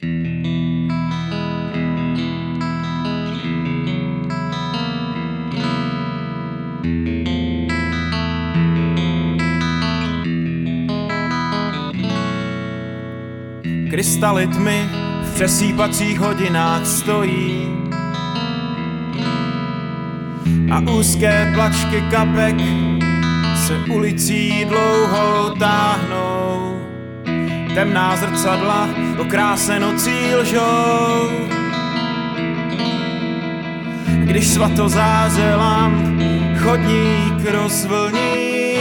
Krystaly tmy v přesýpacích hodinách stojí a úzké plačky kapek se ulicí dlouhou táhnou. Temná zrcadla o kráse nocí lžou. Když svatozázelám chodník rozvlní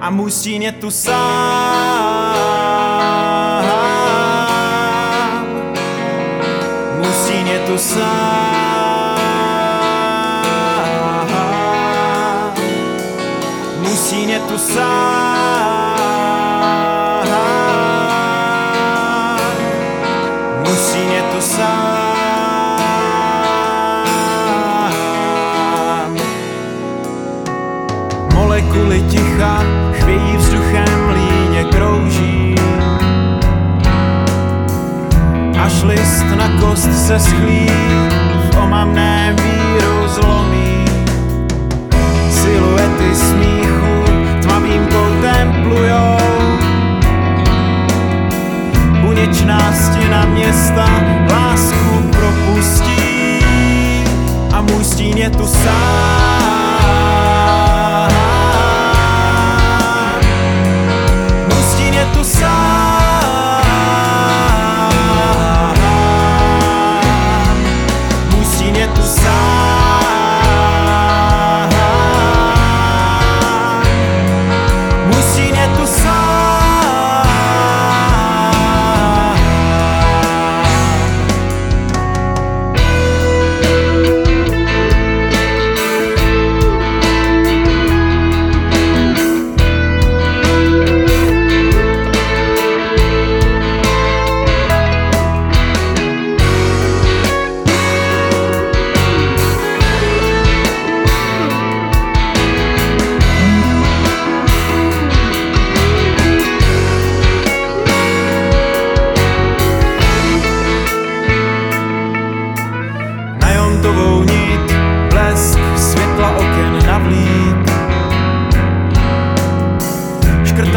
a můj stín je tu sám. Můj stín je tu sám. Molekuly ticha chvějí vzduchem líně krouží. Až list na kost se schlí, v omamném víru zlomí. Siluety smíchu tmavým koutem plujou. Buněčná stěna města lásku propustí a můj stín je tu sám. Je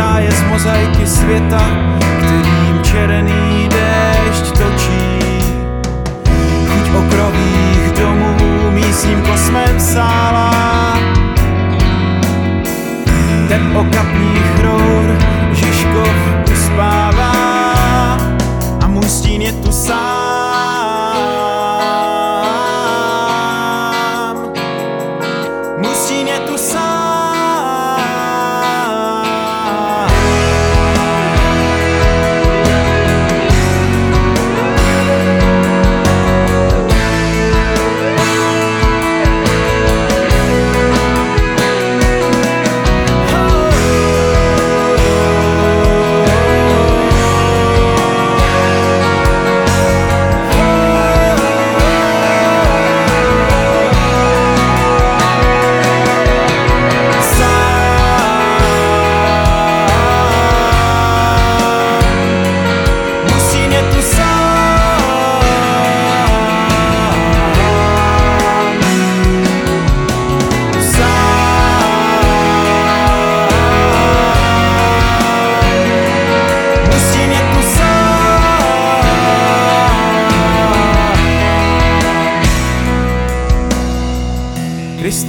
Škrtá je z mozaiky světa, kterým černý déšť točí. Chuť okrových domů místním kosmem sála. Tep okapních rour Žižkov uspává a můj stín je tu sám. Stín je tu sám.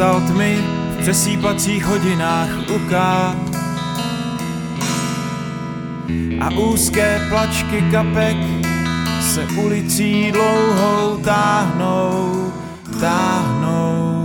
Krystal tmy v přesýpacích hodinách luká a úzké plačky kapek se ulicí dlouhou táhnou, táhnou.